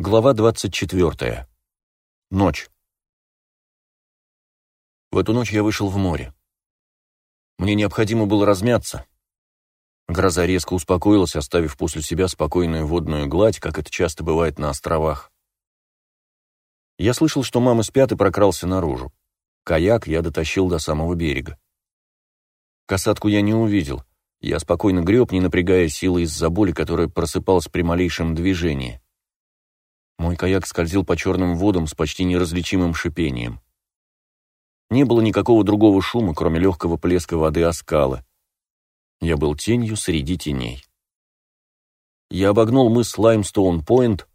Глава 24. Ночь. В эту ночь я вышел в море. Мне необходимо было размяться. Гроза резко успокоилась, оставив после себя спокойную водную гладь, как это часто бывает на островах. Я слышал, что мама спят и прокрался наружу. Каяк я дотащил до самого берега. Касатку я не увидел. Я спокойно греб, не напрягая силы из-за боли, которая просыпалась при малейшем движении. Мой каяк скользил по черным водам с почти неразличимым шипением. Не было никакого другого шума, кроме легкого плеска воды о скалы. Я был тенью среди теней. Я обогнул мыс Лаймстоун-Пойнт,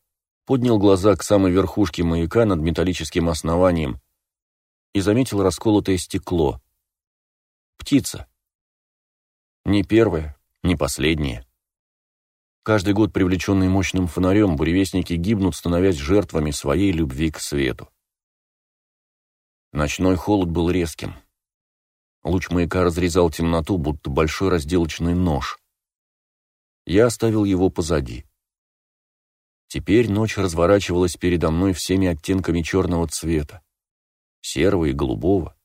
поднял глаза к самой верхушке маяка над металлическим основанием и заметил расколотое стекло. Птица. Не первая, не последняя. Каждый год, привлеченные мощным фонарем, буревестники гибнут, становясь жертвами своей любви к свету. Ночной холод был резким. Луч маяка разрезал темноту, будто большой разделочный нож. Я оставил его позади. Теперь ночь разворачивалась передо мной всеми оттенками черного цвета. Серого и голубого,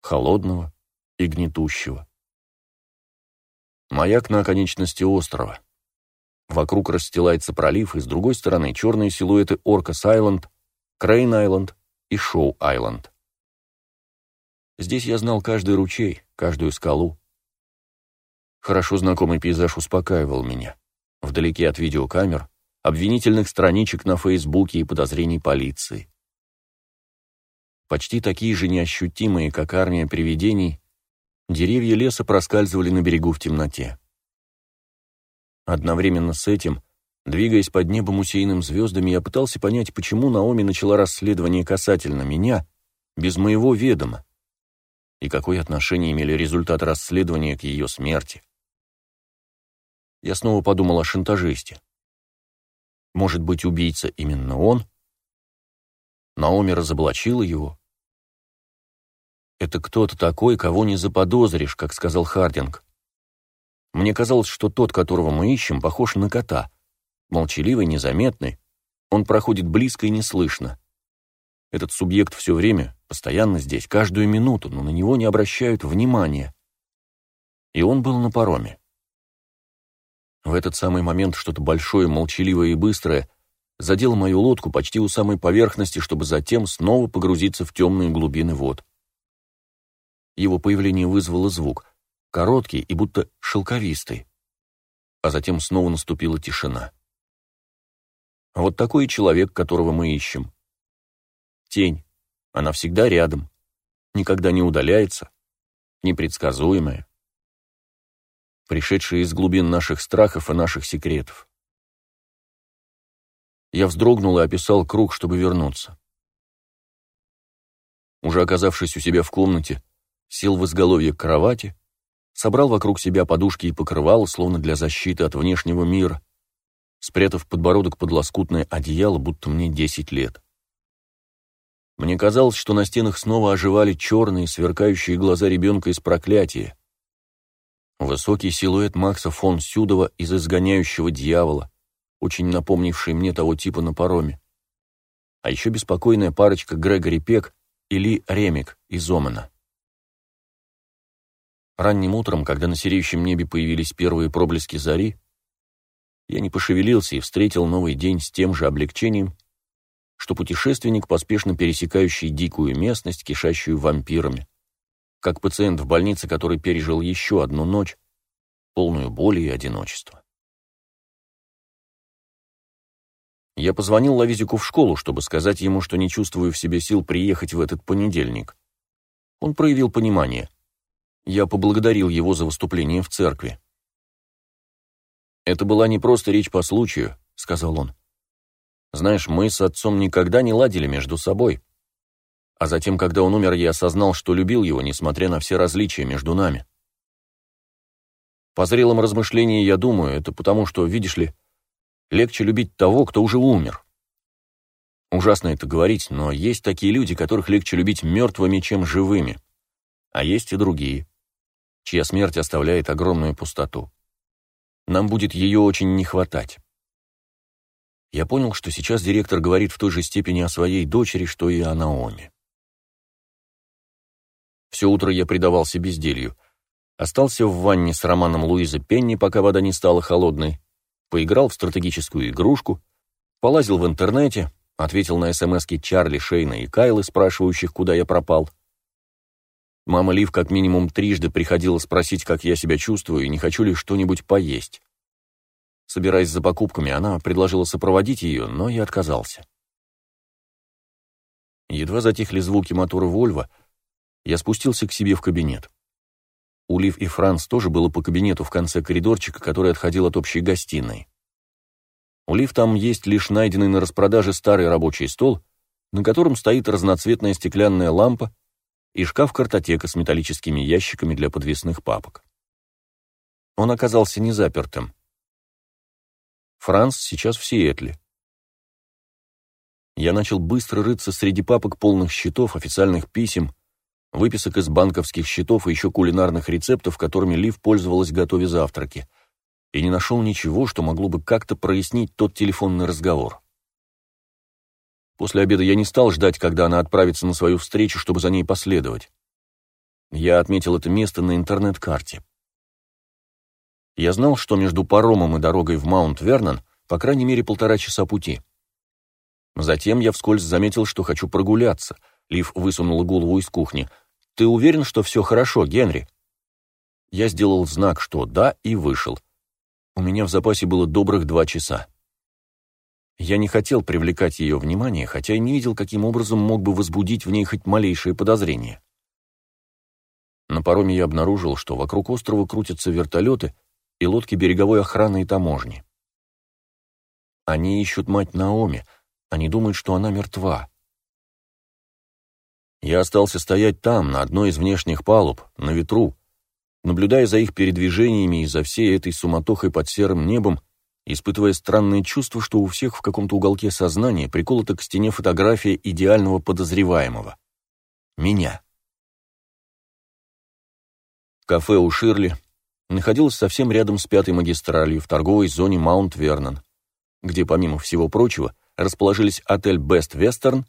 холодного и гнетущего. Маяк на оконечности острова. Вокруг расстилается пролив, и с другой стороны черные силуэты Оркас-Айленд, Крейн-Айленд и Шоу-Айленд. Здесь я знал каждый ручей, каждую скалу. Хорошо знакомый пейзаж успокаивал меня. Вдалеке от видеокамер, обвинительных страничек на Фейсбуке и подозрений полиции. Почти такие же неощутимые, как армия привидений, деревья леса проскальзывали на берегу в темноте. Одновременно с этим, двигаясь под небом усеянным звездами, я пытался понять, почему Наоми начала расследование касательно меня, без моего ведома, и какое отношение имели результаты расследования к ее смерти. Я снова подумал о шантажисте. Может быть, убийца именно он? Наоми разоблачила его. Это кто-то такой, кого не заподозришь, как сказал Хардинг. Мне казалось, что тот, которого мы ищем, похож на кота. Молчаливый, незаметный. Он проходит близко и неслышно. Этот субъект все время, постоянно здесь, каждую минуту, но на него не обращают внимания. И он был на пароме. В этот самый момент что-то большое, молчаливое и быстрое задело мою лодку почти у самой поверхности, чтобы затем снова погрузиться в темные глубины вод. Его появление вызвало звук короткий и будто шелковистый. А затем снова наступила тишина. Вот такой человек, которого мы ищем. Тень. Она всегда рядом. Никогда не удаляется. Непредсказуемая. Пришедшая из глубин наших страхов и наших секретов. Я вздрогнул и описал круг, чтобы вернуться. Уже оказавшись у себя в комнате, сел в изголовье кровати, собрал вокруг себя подушки и покрывало, словно для защиты от внешнего мира, спрятав подбородок под лоскутное одеяло, будто мне десять лет. Мне казалось, что на стенах снова оживали черные, сверкающие глаза ребенка из проклятия. Высокий силуэт Макса фон Сюдова из «Изгоняющего дьявола», очень напомнивший мне того типа на пароме. А еще беспокойная парочка Грегори Пек и Ли Ремик из Омена. Ранним утром, когда на сереющем небе появились первые проблески зари, я не пошевелился и встретил новый день с тем же облегчением, что путешественник, поспешно пересекающий дикую местность, кишащую вампирами, как пациент в больнице, который пережил еще одну ночь, полную боли и одиночества. Я позвонил Лавизику в школу, чтобы сказать ему, что не чувствую в себе сил приехать в этот понедельник. Он проявил понимание — я поблагодарил его за выступление в церкви. «Это была не просто речь по случаю», — сказал он. «Знаешь, мы с отцом никогда не ладили между собой. А затем, когда он умер, я осознал, что любил его, несмотря на все различия между нами. По зрелом размышлении я думаю, это потому, что, видишь ли, легче любить того, кто уже умер. Ужасно это говорить, но есть такие люди, которых легче любить мертвыми, чем живыми. А есть и другие чья смерть оставляет огромную пустоту. Нам будет ее очень не хватать. я понял, что сейчас директор говорит в той же степени о своей дочери, что и о Наоми. Все утро я предавался безделью. Остался в ванне с романом Луизы Пенни, пока вода не стала холодной, поиграл в стратегическую игрушку, полазил в интернете, ответил на смски Чарли, Шейна и Кайлы, спрашивающих, куда я пропал. Мама Лив как минимум трижды приходила спросить, как я себя чувствую и не хочу ли что-нибудь поесть. Собираясь за покупками, она предложила сопроводить ее, но я отказался. Едва затихли звуки мотора «Вольво», я спустился к себе в кабинет. У Лив и Франц тоже было по кабинету в конце коридорчика, который отходил от общей гостиной. У Лив там есть лишь найденный на распродаже старый рабочий стол, на котором стоит разноцветная стеклянная лампа и шкаф-картотека с металлическими ящиками для подвесных папок. Он оказался незапертым. Франц сейчас в Сиэтле. Я начал быстро рыться среди папок полных счетов, официальных писем, выписок из банковских счетов и еще кулинарных рецептов, которыми Лив пользовалась, готовя завтраки, и не нашел ничего, что могло бы как-то прояснить тот телефонный разговор. После обеда я не стал ждать, когда она отправится на свою встречу, чтобы за ней последовать. Я отметил это место на интернет-карте. Я знал, что между паромом и дорогой в Маунт-Вернон по крайней мере полтора часа пути. Затем я вскользь заметил, что хочу прогуляться. Лив высунула голову из кухни. «Ты уверен, что все хорошо, Генри?» Я сделал знак, что «да», и вышел. У меня в запасе было добрых два часа. Я не хотел привлекать ее внимание, хотя и не видел, каким образом мог бы возбудить в ней хоть малейшее подозрение. На пароме я обнаружил, что вокруг острова крутятся вертолеты, и лодки береговой охраны и таможни. Они ищут мать Наоми, они думают, что она мертва. Я остался стоять там, на одной из внешних палуб, на ветру, наблюдая за их передвижениями и за всей этой суматохой под серым небом, испытывая странное чувство, что у всех в каком-то уголке сознания приколота к стене фотография идеального подозреваемого. Меня. Кафе у Ширли, находилась совсем рядом с пятой магистралью в торговой зоне Маунт-Вернон, где, помимо всего прочего, расположились отель Best Western,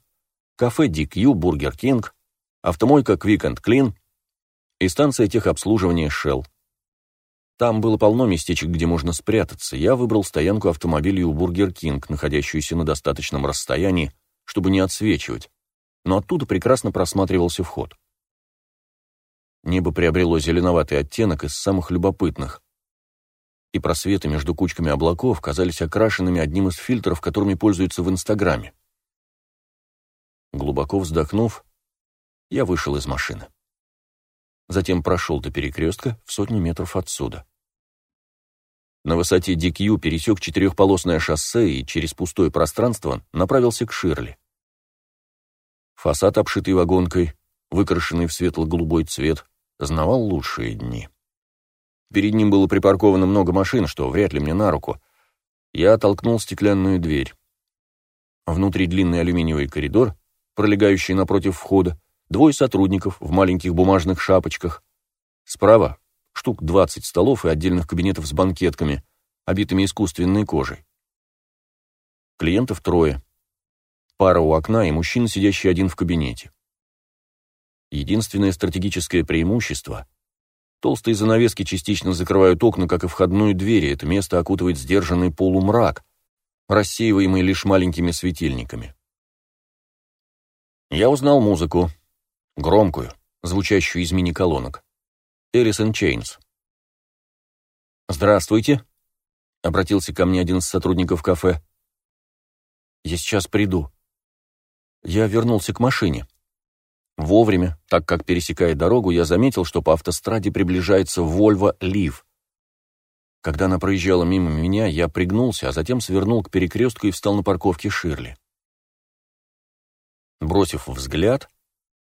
кафе DQ, Бургер Кинг, автомойка Quick and Clean и станция техобслуживания Shell. Там было полно местечек, где можно спрятаться. Я выбрал стоянку автомобилей у Бургер Кинг, находящуюся на достаточном расстоянии, чтобы не отсвечивать, но оттуда прекрасно просматривался вход. Небо приобрело зеленоватый оттенок из самых любопытных. И просветы между кучками облаков казались окрашенными одним из фильтров, которыми пользуются в Инстаграме. Глубоко вздохнув, я вышел из машины. Затем прошел до перекрестка в сотни метров отсюда. На высоте DQ пересек четырехполосное шоссе и через пустое пространство направился к Ширли. Фасад, обшитый вагонкой, выкрашенный в светло-голубой цвет, знавал лучшие дни. Перед ним было припарковано много машин, что вряд ли мне на руку. Я оттолкнул стеклянную дверь. Внутри длинный алюминиевый коридор, пролегающий напротив входа, двое сотрудников в маленьких бумажных шапочках. Справа штук 20 столов и отдельных кабинетов с банкетками, обитыми искусственной кожей. Клиентов трое. Пара у окна и мужчина, сидящий один в кабинете. Единственное стратегическое преимущество — толстые занавески частично закрывают окна, как и входную дверь, и это место окутывает сдержанный полумрак, рассеиваемый лишь маленькими светильниками. Я узнал музыку, громкую, звучащую из мини-колонок. Элисон Чейнс. «Здравствуйте», — обратился ко мне один из сотрудников кафе. «Я сейчас приду». Я вернулся к машине. Вовремя, так как пересекая дорогу, я заметил, что по автостраде приближается Volvo Лив. Когда она проезжала мимо меня, я пригнулся, а затем свернул к перекрестку и встал на парковке Ширли. Бросив взгляд,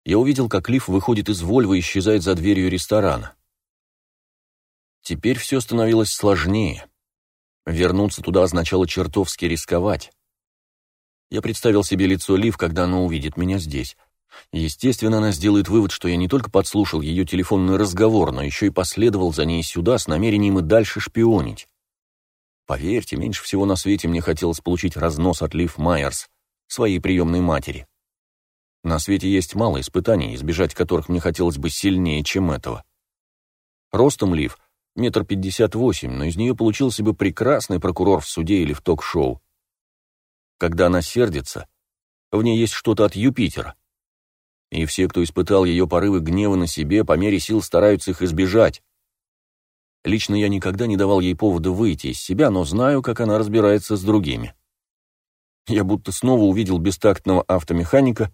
я увидел, как Лив выходит из Вольво и исчезает за дверью ресторана. Теперь все становилось сложнее. Вернуться туда означало чертовски рисковать. Я представил себе лицо Лив, когда она увидит меня здесь. Естественно, она сделает вывод, что я не только подслушал ее телефонный разговор, но еще и последовал за ней сюда с намерением и дальше шпионить. Поверьте, меньше всего на свете мне хотелось получить разнос от Лив Майерс, своей приемной матери. На свете есть мало испытаний, избежать которых мне хотелось бы сильнее, чем этого. Ростом Лив метр пятьдесят восемь, но из нее получился бы прекрасный прокурор в суде или в ток-шоу. Когда она сердится, в ней есть что-то от Юпитера. И все, кто испытал ее порывы гнева на себе, по мере сил стараются их избежать. Лично я никогда не давал ей повода выйти из себя, но знаю, как она разбирается с другими. Я будто снова увидел бестактного автомеханика,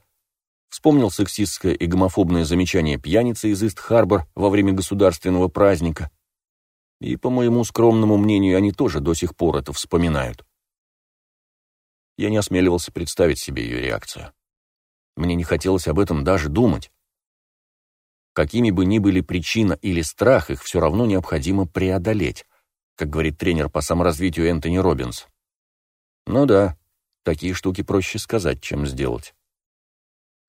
вспомнил сексистское и гомофобное замечание пьяницы из Ист-Харбор во время государственного праздника. И, по моему скромному мнению, они тоже до сих пор это вспоминают. Я не осмеливался представить себе ее реакцию. Мне не хотелось об этом даже думать. Какими бы ни были причина или страх, их все равно необходимо преодолеть, как говорит тренер по саморазвитию Энтони Робинс. Ну да, такие штуки проще сказать, чем сделать.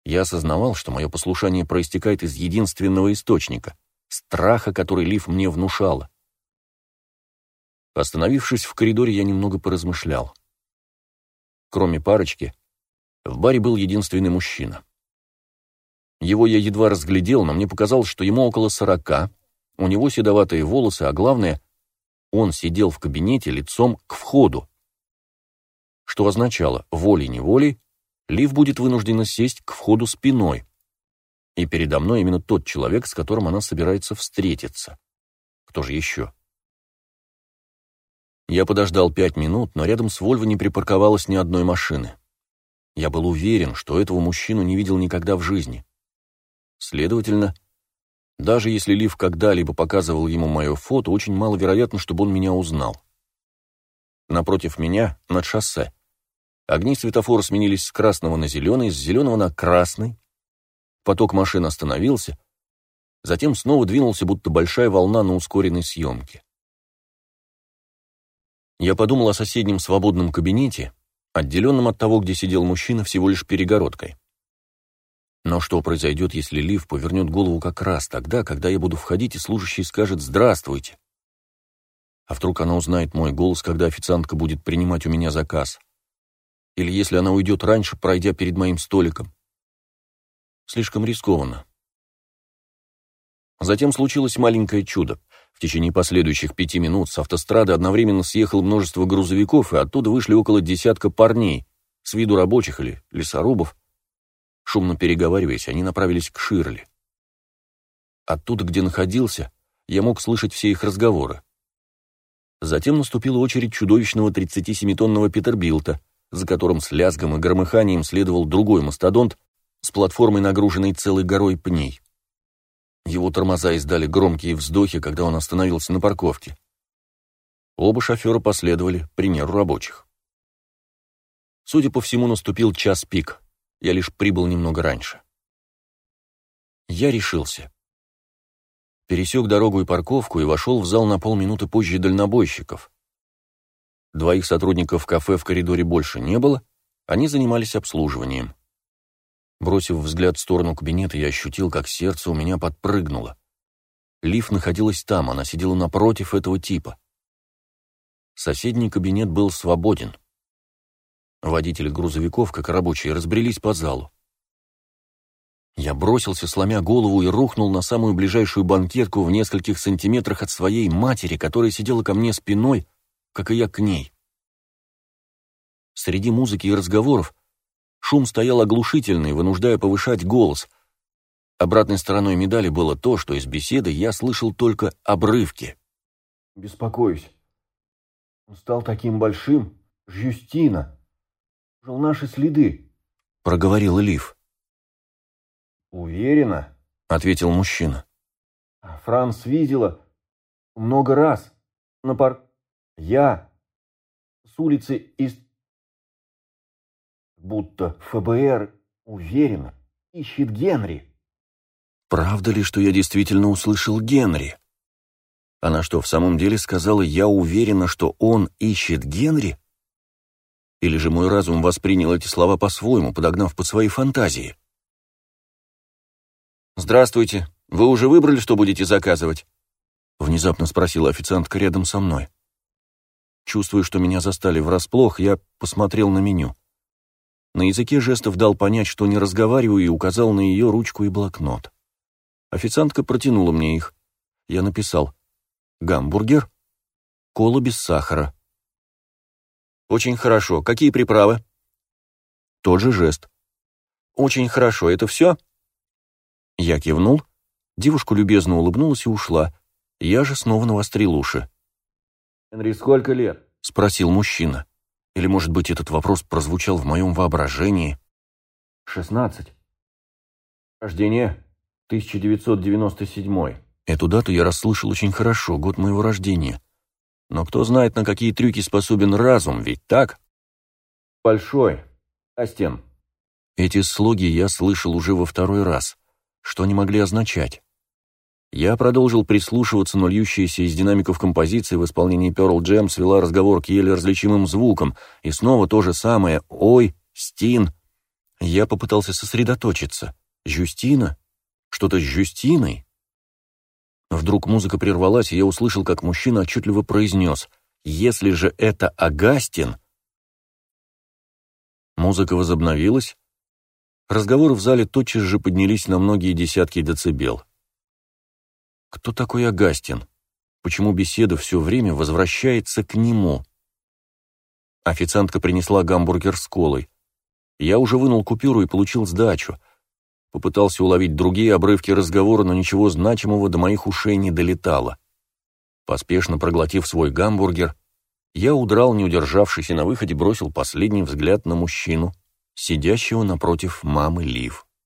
Я осознавал, что мое послушание проистекает из единственного источника — страха, который Лив мне внушала. Остановившись в коридоре, я немного поразмышлял. Кроме парочки, в баре был единственный мужчина. Его я едва разглядел, но мне показалось, что ему около сорока, у него седоватые волосы, а главное, он сидел в кабинете лицом к входу. Что означало, волей-неволей, Лив будет вынуждена сесть к входу спиной. И передо мной именно тот человек, с которым она собирается встретиться. Кто же еще? Я подождал пять минут, но рядом с Вольво не припарковалось ни одной машины. Я был уверен, что этого мужчину не видел никогда в жизни. Следовательно, даже если Лив когда-либо показывал ему мое фото, очень маловероятно, чтобы он меня узнал. Напротив меня, над шоссе, огни светофора сменились с красного на зеленый, с зеленого на красный. Поток машин остановился, затем снова двинулся, будто большая волна на ускоренной съемке. Я подумал о соседнем свободном кабинете, отделенном от того, где сидел мужчина, всего лишь перегородкой. Но что произойдет, если Лив повернет голову как раз тогда, когда я буду входить, и служащий скажет «Здравствуйте»? А вдруг она узнает мой голос, когда официантка будет принимать у меня заказ? Или если она уйдет раньше, пройдя перед моим столиком? Слишком рискованно. Затем случилось маленькое чудо. В течение последующих пяти минут с автострады одновременно съехало множество грузовиков, и оттуда вышли около десятка парней, с виду рабочих или лесорубов. Шумно переговариваясь, они направились к Ширли. Оттуда, где находился, я мог слышать все их разговоры. Затем наступила очередь чудовищного 37-тонного Петербилта, за которым с лязгом и громыханием следовал другой мастодонт с платформой, нагруженной целой горой пней. Его тормоза издали громкие вздохи, когда он остановился на парковке. Оба шофера последовали примеру рабочих. Судя по всему, наступил час пик. Я лишь прибыл немного раньше. Я решился. Пересек дорогу и парковку и вошел в зал на полминуты позже дальнобойщиков. Двоих сотрудников кафе в коридоре больше не было, они занимались обслуживанием. Бросив взгляд в сторону кабинета, я ощутил, как сердце у меня подпрыгнуло. Лив находилась там, она сидела напротив этого типа. Соседний кабинет был свободен. Водители грузовиков, как рабочие, разбрелись по залу. Я бросился, сломя голову, и рухнул на самую ближайшую банкетку в нескольких сантиметрах от своей матери, которая сидела ко мне спиной, как и я к ней. Среди музыки и разговоров Шум стоял оглушительный, вынуждая повышать голос. Обратной стороной медали было то, что из беседы я слышал только обрывки. «Беспокоюсь. Он стал таким большим. Жюстина. Жил наши следы», — проговорил Элиф. «Уверена?» — ответил мужчина. «Франц видела много раз. На пар... Я с улицы из будто ФБР уверенно ищет Генри. Правда ли, что я действительно услышал Генри? Она что, в самом деле сказала «я уверена, что он ищет Генри»? Или же мой разум воспринял эти слова по-своему, подогнав под свои фантазии? «Здравствуйте. Вы уже выбрали, что будете заказывать?» Внезапно спросила официантка рядом со мной. Чувствуя, что меня застали врасплох, я посмотрел на меню. На языке жестов дал понять, что не разговариваю, и указал на ее ручку и блокнот. Официантка протянула мне их. Я написал «Гамбургер, кола без сахара». «Очень хорошо. Какие приправы?» Тот же жест. «Очень хорошо. Это все?» Я кивнул. Девушка любезно улыбнулась и ушла. Я же снова навострил уши. «Энри, сколько лет?» — спросил мужчина. Или, может быть, этот вопрос прозвучал в моем воображении? «Шестнадцать. Рождение 1997». Эту дату я расслышал очень хорошо, год моего рождения. Но кто знает, на какие трюки способен разум, ведь так? «Большой. Астен». Эти слоги я слышал уже во второй раз. Что они могли означать? Я продолжил прислушиваться, но льющаяся из динамиков композиции в исполнении Pearl Jam свела разговор к еле различимым звукам, и снова то же самое «Ой», «Стин». Я попытался сосредоточиться. «Жюстина? Что-то с Жюстиной?» Вдруг музыка прервалась, и я услышал, как мужчина отчетливо произнес «Если же это Агастин...» Музыка возобновилась. Разговоры в зале тотчас же поднялись на многие десятки децибел. Кто такой Агастин? Почему беседа все время возвращается к нему? Официантка принесла гамбургер с колой. Я уже вынул купюру и получил сдачу. Попытался уловить другие обрывки разговора, но ничего значимого до моих ушей не долетало. Поспешно проглотив свой гамбургер, я удрал, не удержавшись, и на выходе бросил последний взгляд на мужчину, сидящего напротив мамы Лив.